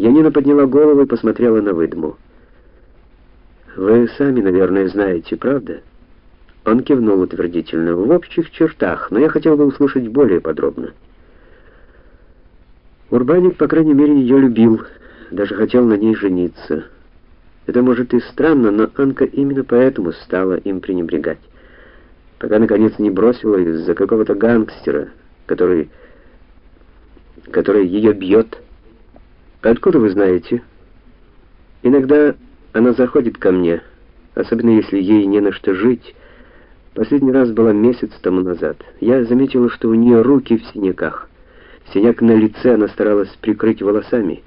Янина подняла голову и посмотрела на выдму. Вы сами, наверное, знаете, правда? Он кивнул утвердительно. В общих чертах, но я хотел бы услышать более подробно. Урбаник, по крайней мере, ее любил, даже хотел на ней жениться. Это может и странно, но Анка именно поэтому стала им пренебрегать. Пока наконец не бросила из-за какого-то гангстера, который который ее бьет. Откуда вы знаете? Иногда она заходит ко мне, особенно если ей не на что жить. Последний раз была месяц тому назад. Я заметила, что у нее руки в синяках. Синяк на лице она старалась прикрыть волосами.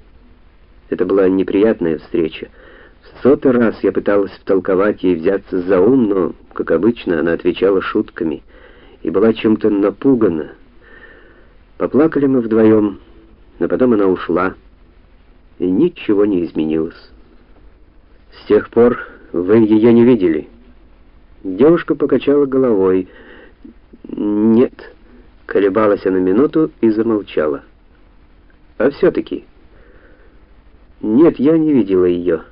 Это была неприятная встреча. В сотый раз я пыталась втолковать ей взяться за ум, но, как обычно, она отвечала шутками и была чем-то напугана. Поплакали мы вдвоем, но потом она ушла, и ничего не изменилось. С тех пор вы ее не видели. Девушка покачала головой. Нет, колебалась она минуту и замолчала. А все таки Нет, я не видела ее.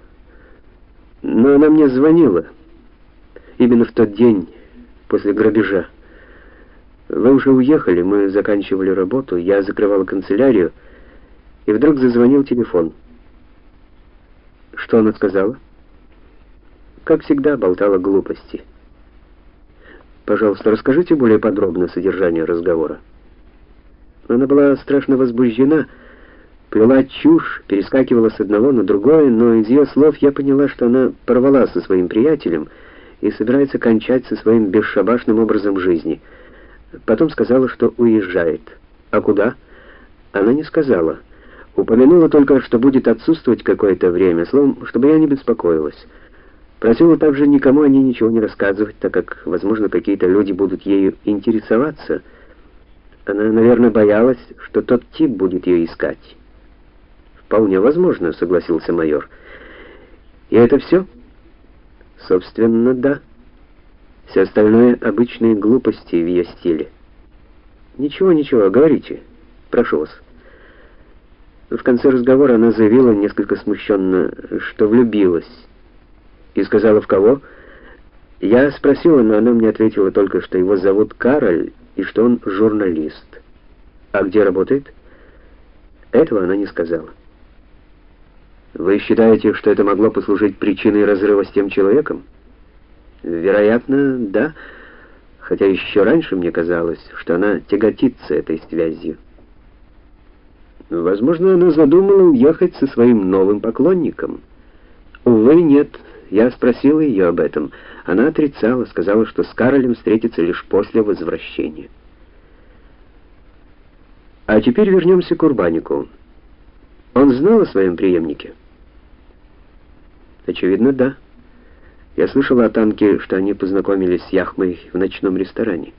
Но она мне звонила. Именно в тот день после грабежа. Вы уже уехали, мы заканчивали работу, я закрывала канцелярию, и вдруг зазвонил телефон. Что она сказала? Как всегда, болтала глупости. Пожалуйста, расскажите более подробно содержание разговора. Она была страшно возбуждена, плела чушь, перескакивала с одного на другое, но из ее слов я поняла, что она порвала со своим приятелем и собирается кончать со своим бесшабашным образом жизни. Потом сказала, что уезжает. А куда? Она не сказала. Упомянула только, что будет отсутствовать какое-то время, словом, чтобы я не беспокоилась. Просила также никому о ней ничего не рассказывать, так как, возможно, какие-то люди будут ею интересоваться. Она, наверное, боялась, что тот тип будет ее искать. Вполне возможно, согласился майор. И это все? Собственно, да. Все остальное обычные глупости в ее стиле. Ничего, ничего, говорите. Прошу вас. В конце разговора она заявила несколько смущенно, что влюбилась. И сказала в кого? Я спросила, но она мне ответила только, что его зовут Кароль и что он журналист. А где работает? Этого она не сказала. Вы считаете, что это могло послужить причиной разрыва с тем человеком? Вероятно, да. Хотя еще раньше мне казалось, что она тяготится этой связью. Возможно, она задумала уехать со своим новым поклонником. Увы, нет. Я спросила ее об этом. Она отрицала, сказала, что с Каролем встретится лишь после возвращения. А теперь вернемся к Урбанику. Он знал о своем преемнике? Очевидно, да. Я слышала от Анки, что они познакомились с Яхмой в ночном ресторане.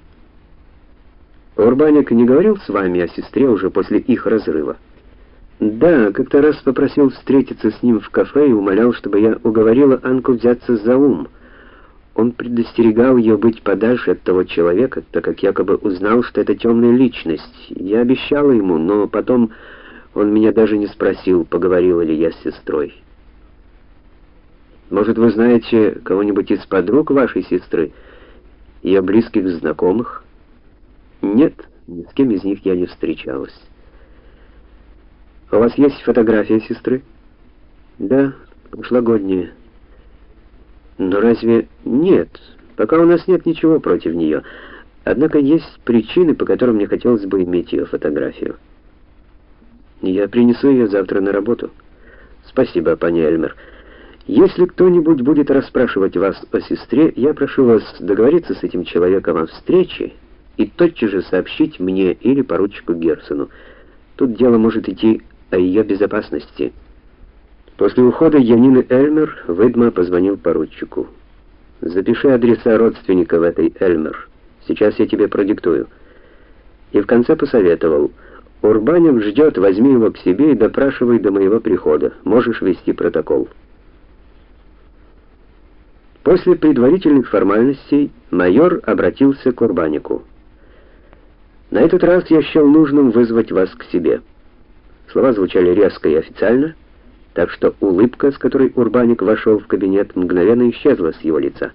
Урбаник не говорил с вами о сестре уже после их разрыва? Да, как-то раз попросил встретиться с ним в кафе и умолял, чтобы я уговорила Анку взяться за ум. Он предостерегал ее быть подальше от того человека, так как якобы узнал, что это темная личность. Я обещала ему, но потом он меня даже не спросил, поговорила ли я с сестрой. Может, вы знаете кого-нибудь из подруг вашей сестры, ее близких знакомых? Нет, ни с кем из них я не встречалась. У вас есть фотография сестры? Да, прошлогодняя. Но разве нет? Пока у нас нет ничего против нее. Однако есть причины, по которым мне хотелось бы иметь ее фотографию. Я принесу ее завтра на работу. Спасибо, пани Эльмер. Если кто-нибудь будет расспрашивать вас о сестре, я прошу вас договориться с этим человеком о встрече и тотчас же сообщить мне или поручику Герцену. Тут дело может идти о ее безопасности. После ухода Янины Эльмер Выдма позвонил поручику. Запиши адреса родственников этой Эльмер. Сейчас я тебе продиктую. И в конце посоветовал: Урбанев ждет, возьми его к себе и допрашивай до моего прихода. Можешь вести протокол. После предварительных формальностей майор обратился к Урбанику. На этот раз я счел нужным вызвать вас к себе. Слова звучали резко и официально, так что улыбка, с которой Урбаник вошел в кабинет, мгновенно исчезла с его лица.